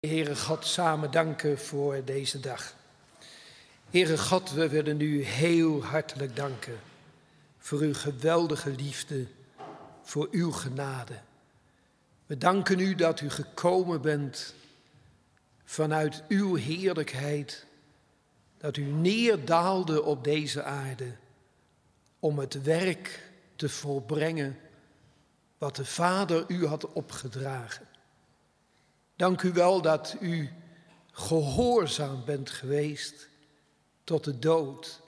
Heere God, samen danken voor deze dag. Heere God, we willen u heel hartelijk danken voor uw geweldige liefde, voor uw genade. We danken u dat u gekomen bent vanuit uw heerlijkheid, dat u neerdaalde op deze aarde om het werk te volbrengen wat de Vader u had opgedragen. Dank u wel dat u gehoorzaam bent geweest tot de dood,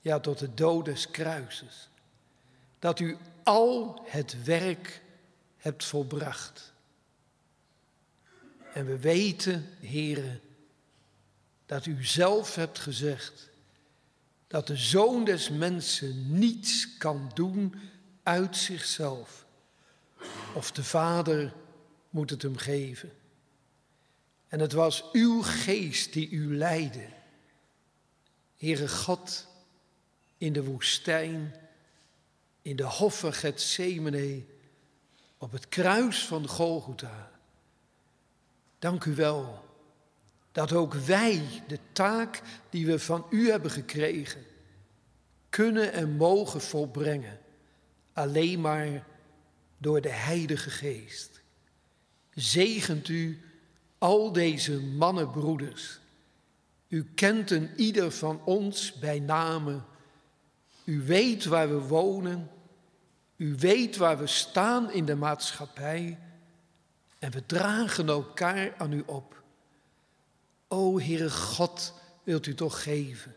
ja tot de dood des kruises. Dat u al het werk hebt volbracht. En we weten, heren, dat u zelf hebt gezegd dat de zoon des mensen niets kan doen uit zichzelf. Of de vader moet het hem geven. En het was uw geest die u leidde. Heere God, in de woestijn, in de hof van Gethsemane, op het kruis van Golgotha. Dank u wel dat ook wij de taak die we van u hebben gekregen, kunnen en mogen volbrengen. Alleen maar door de Heilige Geest. Zegent u al deze mannenbroeders. U kent een ieder van ons bij name. U weet waar we wonen. U weet waar we staan in de maatschappij. En we dragen elkaar aan u op. O Heere God, wilt u toch geven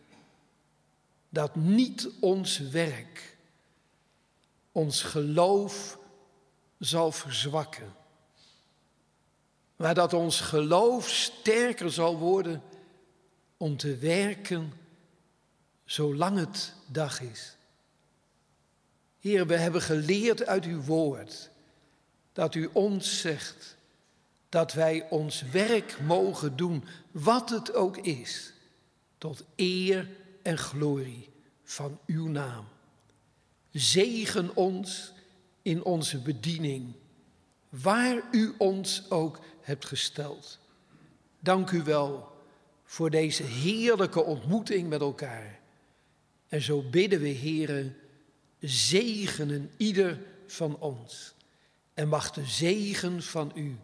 dat niet ons werk, ons geloof zal verzwakken maar dat ons geloof sterker zal worden om te werken zolang het dag is. Heer, we hebben geleerd uit uw woord dat u ons zegt dat wij ons werk mogen doen, wat het ook is, tot eer en glorie van uw naam. Zegen ons in onze bediening, waar u ons ook hebt gesteld. Dank u wel voor deze heerlijke ontmoeting met elkaar. En zo bidden we, heren, zegenen ieder van ons. En mag de zegen van u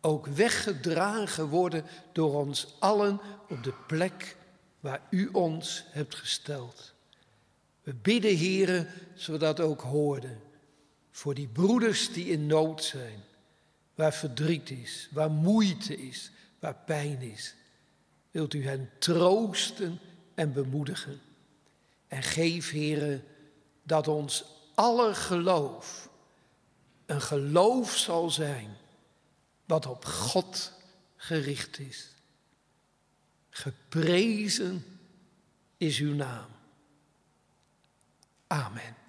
ook weggedragen worden door ons allen op de plek waar u ons hebt gesteld. We bidden, heren, zodat ook hoorden, voor die broeders die in nood zijn waar verdriet is, waar moeite is, waar pijn is. Wilt u hen troosten en bemoedigen. En geef, heren, dat ons aller geloof een geloof zal zijn wat op God gericht is. Geprezen is uw naam. Amen.